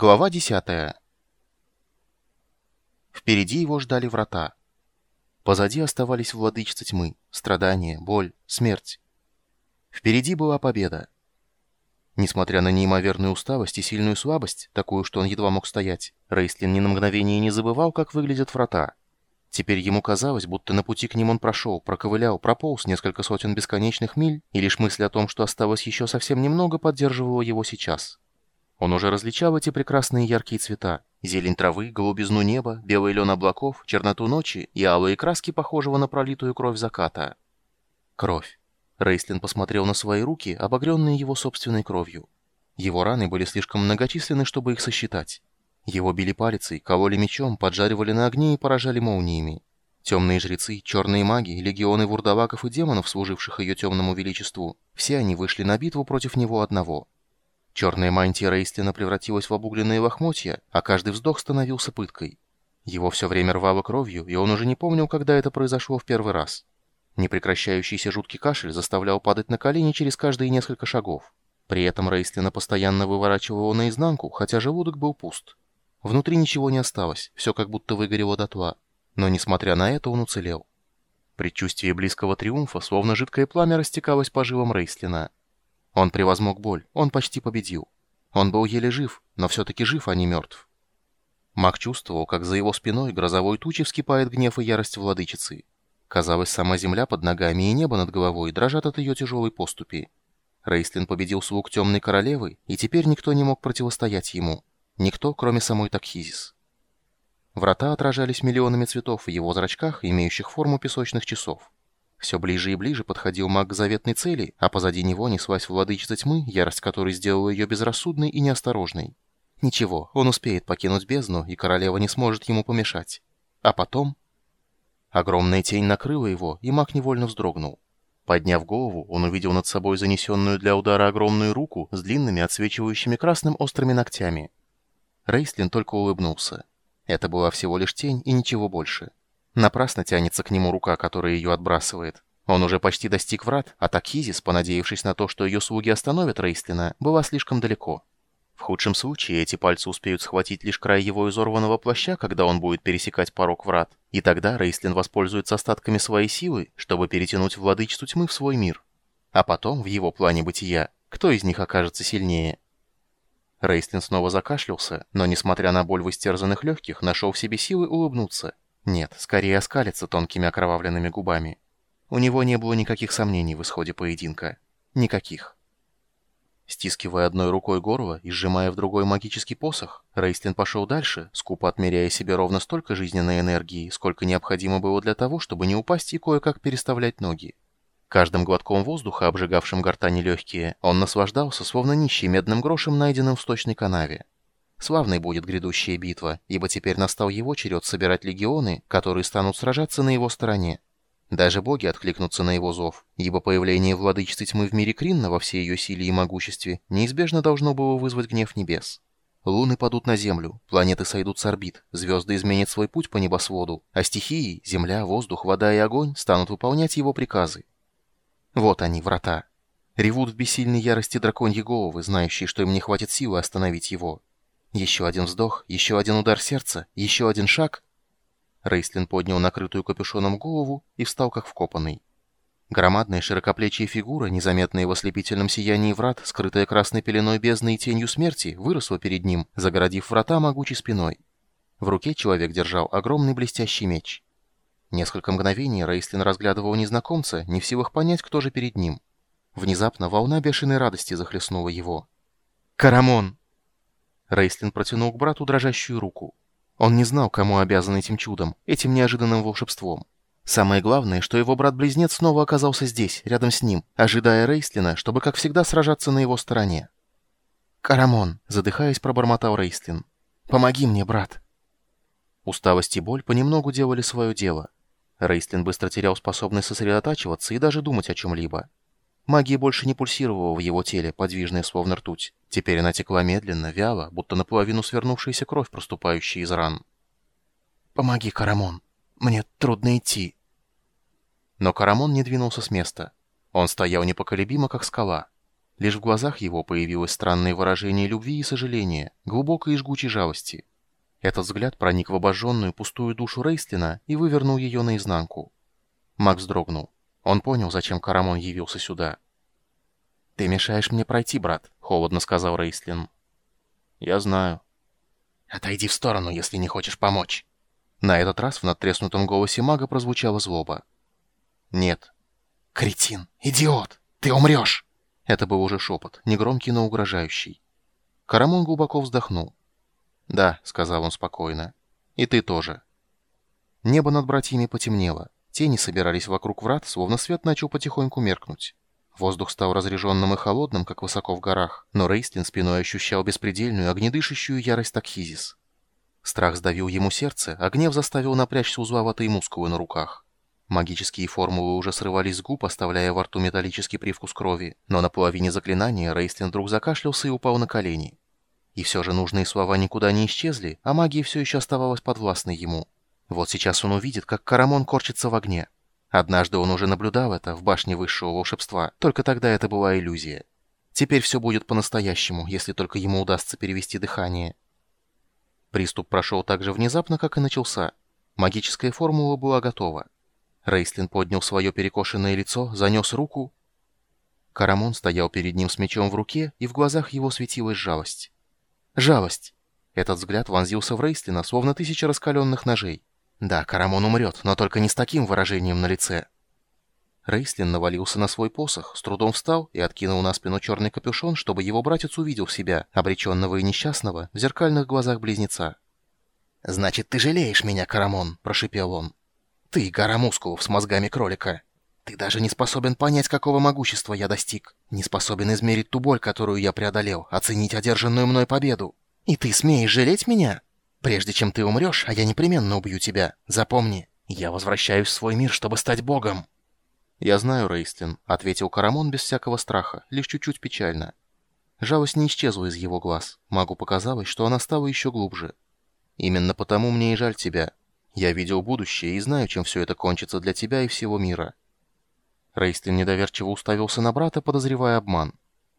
Глава 10. Впереди его ждали врата. Позади оставались владычицы тьмы, страдания, боль, смерть. Впереди была победа. Несмотря на неимоверную усталость и сильную слабость, такую, что он едва мог стоять, Рейслин ни на мгновение не забывал, как выглядят врата. Теперь ему казалось, будто на пути к ним он прошел, проковылял, прополз несколько сотен бесконечных миль, и лишь мысль о том, что осталось еще совсем немного, поддерживала его сейчас. Он уже различал эти прекрасные яркие цвета. Зелень травы, голубизну неба, белый лен облаков, черноту ночи и алые краски, похожего на пролитую кровь заката. Кровь. Рейслин посмотрел на свои руки, обогренные его собственной кровью. Его раны были слишком многочисленны, чтобы их сосчитать. Его били палицей, кололи мечом, поджаривали на огне и поражали молниями. Темные жрецы, черные маги, легионы вурдалаков и демонов, служивших ее темному величеству, все они вышли на битву против него одного — Черная мантия Рейстлина превратилась в обугленные лохмотья, а каждый вздох становился пыткой. Его все время рвало кровью, и он уже не помнил, когда это произошло в первый раз. Непрекращающийся жуткий кашель заставлял падать на колени через каждые несколько шагов. При этом Рейстлина постоянно выворачивал его наизнанку, хотя желудок был пуст. Внутри ничего не осталось, все как будто выгорело дотла. Но, несмотря на это, он уцелел. Предчувствие близкого триумфа, словно жидкое пламя, растекалось по жилам Рейстлина. Он превозмог боль, он почти победил. Он был еле жив, но все-таки жив, а не мертв. Маг чувствовал, как за его спиной грозовой тучи вскипает гнев и ярость владычицы. Казалось, сама земля под ногами и небо над головой дрожат от ее тяжелой поступи. Рейслин победил слуг темной королевы, и теперь никто не мог противостоять ему. Никто, кроме самой Такхизис. Врата отражались миллионами цветов в его зрачках, имеющих форму песочных часов. Все ближе и ближе подходил маг к заветной цели, а позади него неслась владычица тьмы, ярость которой сделала ее безрассудной и неосторожной. Ничего, он успеет покинуть бездну, и королева не сможет ему помешать. А потом... Огромная тень накрыла его, и маг невольно вздрогнул. Подняв голову, он увидел над собой занесенную для удара огромную руку с длинными, отсвечивающими красным острыми ногтями. Рейслин только улыбнулся. Это была всего лишь тень и ничего больше. Напрасно тянется к нему рука, которая ее отбрасывает. Он уже почти достиг врат, а Такхизис, понадеявшись на то, что ее слуги остановят Рейстлина, была слишком далеко. В худшем случае эти пальцы успеют схватить лишь край его изорванного плаща, когда он будет пересекать порог врат, и тогда Рейстлин воспользуется остатками своей силы, чтобы перетянуть владычицу тьмы в свой мир. А потом, в его плане бытия, кто из них окажется сильнее? Рейстлин снова закашлялся, но, несмотря на боль в истерзанных легких, нашел в себе силы улыбнуться. Нет, скорее оскалится тонкими окровавленными губами. У него не было никаких сомнений в исходе поединка. Никаких. Стискивая одной рукой горло и сжимая в другой магический посох, Рейстлин пошел дальше, скупо отмеряя себе ровно столько жизненной энергии, сколько необходимо было для того, чтобы не упасть и кое-как переставлять ноги. Каждым глотком воздуха, обжигавшим гортани легкие, он наслаждался, словно нищий медным грошем, найденным в сточной канаве. Славной будет грядущая битва, ибо теперь настал его черед собирать легионы, которые станут сражаться на его стороне. Даже боги откликнутся на его зов, ибо появление владычицы тьмы в мире Кринна во всей ее силе и могуществе неизбежно должно было вызвать гнев небес. Луны падут на Землю, планеты сойдут с орбит, звезды изменят свой путь по небосводу, а стихии — земля, воздух, вода и огонь — станут выполнять его приказы. Вот они, врата. Ревут в бессильной ярости драконьи головы, знающие, что им не хватит силы остановить его. Еще один вздох, еще один удар сердца, еще один шаг. Рейслин поднял накрытую капюшоном голову и встал как вкопанный. Громадная широкоплечья фигура, незаметная в ослепительном сиянии врат, скрытая красной пеленой бездны и тенью смерти, выросла перед ним, загородив врата могучей спиной. В руке человек держал огромный блестящий меч. Несколько мгновений Рейслин разглядывал незнакомца, не в силах понять, кто же перед ним. Внезапно волна бешеной радости захлестнула его. «Карамон!» Рейстлин протянул к брату дрожащую руку. Он не знал, кому обязан этим чудом, этим неожиданным волшебством. Самое главное, что его брат-близнец снова оказался здесь, рядом с ним, ожидая Рейстлина, чтобы, как всегда, сражаться на его стороне. «Карамон», — задыхаясь, пробормотал Рейстлин. «Помоги мне, брат». Усталость и боль понемногу делали свое дело. Рейстлин быстро терял способность сосредотачиваться и даже думать о чем-либо. Магия больше не пульсировала в его теле, подвижная словно ртуть. Теперь она текла медленно, вяло, будто наполовину свернувшаяся кровь, проступающая из ран. «Помоги, Карамон. Мне трудно идти». Но Карамон не двинулся с места. Он стоял непоколебимо, как скала. Лишь в глазах его появилось странное выражение любви и сожаления, глубокой и жгучей жалости. Этот взгляд проник в обожженную пустую душу Рейстлина и вывернул ее наизнанку. Макс дрогнул. Он понял, зачем Карамон явился сюда. «Ты мешаешь мне пройти, брат», — холодно сказал Рейстлин. «Я знаю». «Отойди в сторону, если не хочешь помочь». На этот раз в надтреснутом голосе мага прозвучала злоба. «Нет». «Кретин! Идиот! Ты умрешь!» Это был уже шепот, негромкий, но угрожающий. Карамон глубоко вздохнул. «Да», — сказал он спокойно. «И ты тоже». Небо над братьями потемнело. Тени собирались вокруг врат, словно свет начал потихоньку меркнуть. Воздух стал разреженным и холодным, как высоко в горах, но Рейстлин спиной ощущал беспредельную, огнедышащую ярость Такхизис. Страх сдавил ему сердце, а гнев заставил напрячься узловатые мускулы на руках. Магические формулы уже срывались с губ, оставляя во рту металлический привкус крови, но на половине заклинания Рейстлин вдруг закашлялся и упал на колени. И все же нужные слова никуда не исчезли, а магия все еще оставалась подвластной ему. Вот сейчас он увидит, как Карамон корчится в огне. Однажды он уже наблюдал это в башне высшего волшебства, только тогда это была иллюзия. Теперь все будет по-настоящему, если только ему удастся перевести дыхание. Приступ прошел так же внезапно, как и начался. Магическая формула была готова. Рейслин поднял свое перекошенное лицо, занес руку. Карамон стоял перед ним с мечом в руке, и в глазах его светилась жалость. Жалость. Этот взгляд вонзился в Рейслина, словно тысяча раскаленных ножей. Да, Карамон умрет, но только не с таким выражением на лице. Рейслин навалился на свой посох, с трудом встал и откинул на спину черный капюшон, чтобы его братец увидел себя, обреченного и несчастного, в зеркальных глазах близнеца. «Значит, ты жалеешь меня, Карамон», — прошипел он. «Ты, гора мускулов с мозгами кролика. Ты даже не способен понять, какого могущества я достиг. Не способен измерить ту боль, которую я преодолел, оценить одержанную мной победу. И ты смеешь жалеть меня? Прежде чем ты умрешь, а я непременно убью тебя, запомни, я возвращаюсь в свой мир, чтобы стать богом». «Я знаю, Рейстлин», — ответил Карамон без всякого страха, лишь чуть-чуть печально. Жалость не исчезла из его глаз. Магу показалось, что она стала еще глубже. «Именно потому мне и жаль тебя. Я видел будущее и знаю, чем все это кончится для тебя и всего мира. Рейстлин недоверчиво уставился на брата, подозревая обман.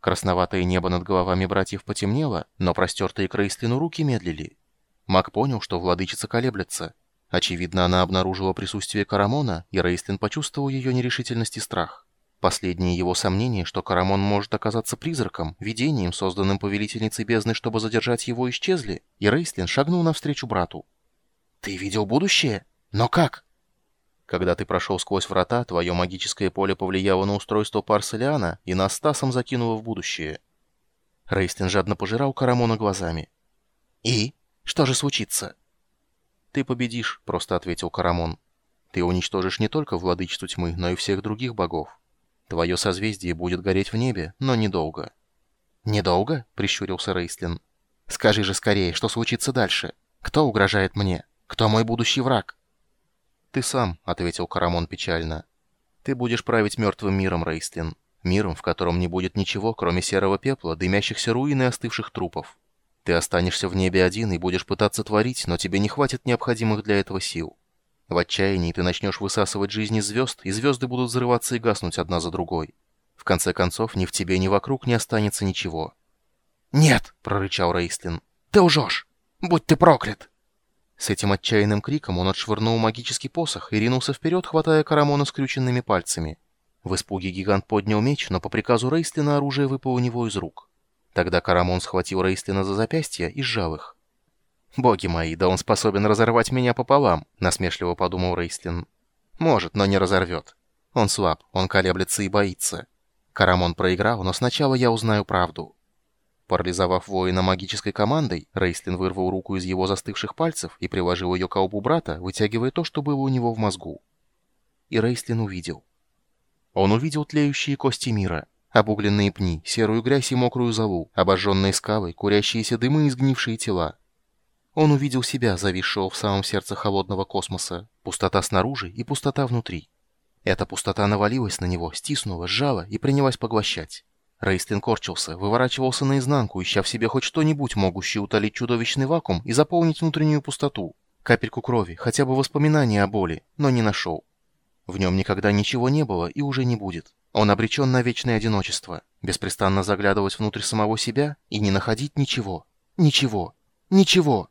Красноватое небо над головами братьев потемнело, но простертые к Рейстлину руки медлили. Маг понял, что владычица колеблется. Очевидно, она обнаружила присутствие Карамона, и Рейстлин почувствовал ее нерешительность и страх. Последние его сомнения, что Карамон может оказаться призраком, видением, созданным повелительницей бездны, чтобы задержать его, исчезли, и Рейстлин шагнул навстречу брату. «Ты видел будущее? Но как?» Когда ты прошел сквозь врата, твое магическое поле повлияло на устройство Парселиана и нас Стасом закинуло в будущее. Рейстин жадно пожирал Карамона глазами. «И? Что же случится?» «Ты победишь», — просто ответил Карамон. «Ты уничтожишь не только владычеству тьмы, но и всех других богов. Твое созвездие будет гореть в небе, но недолго». «Недолго?» — прищурился Рейстлин. «Скажи же скорее, что случится дальше? Кто угрожает мне? Кто мой будущий враг?» «Ты сам», — ответил Карамон печально. «Ты будешь править мертвым миром, Рейстлин. Миром, в котором не будет ничего, кроме серого пепла, дымящихся руин и остывших трупов. Ты останешься в небе один и будешь пытаться творить, но тебе не хватит необходимых для этого сил. В отчаянии ты начнешь высасывать жизни звезд, и звезды будут взрываться и гаснуть одна за другой. В конце концов, ни в тебе, ни вокруг не останется ничего». «Нет!» — прорычал Рейстлин. «Ты лжешь! Будь ты проклят!» С этим отчаянным криком он отшвырнул магический посох и ринулся вперед, хватая Карамона скрюченными пальцами. В испуге гигант поднял меч, но по приказу Рейстлина оружие выпало у него из рук. Тогда Карамон схватил Рейстлина за запястья и сжал их. «Боги мои, да он способен разорвать меня пополам», — насмешливо подумал Рейстлин. «Может, но не разорвет. Он слаб, он колеблется и боится. Карамон проиграл, но сначала я узнаю правду». Парализовав воина магической командой, Рейстлин вырвал руку из его застывших пальцев и приложил ее к колбу брата, вытягивая то, что было у него в мозгу. И Рейстлин увидел. Он увидел тлеющие кости мира, обугленные пни, серую грязь и мокрую золу, обожженные скалы, курящиеся дымы и сгнившие тела. Он увидел себя, зависшего в самом сердце холодного космоса, пустота снаружи и пустота внутри. Эта пустота навалилась на него, стиснула, сжала и принялась поглощать. Рейстлин корчился, выворачивался наизнанку, ища в себе хоть что-нибудь, могущее утолить чудовищный вакуум и заполнить внутреннюю пустоту. Капельку крови, хотя бы воспоминания о боли, но не нашел. В нем никогда ничего не было и уже не будет. Он обречен на вечное одиночество, беспрестанно заглядывать внутрь самого себя и не находить ничего. Ничего. Ничего.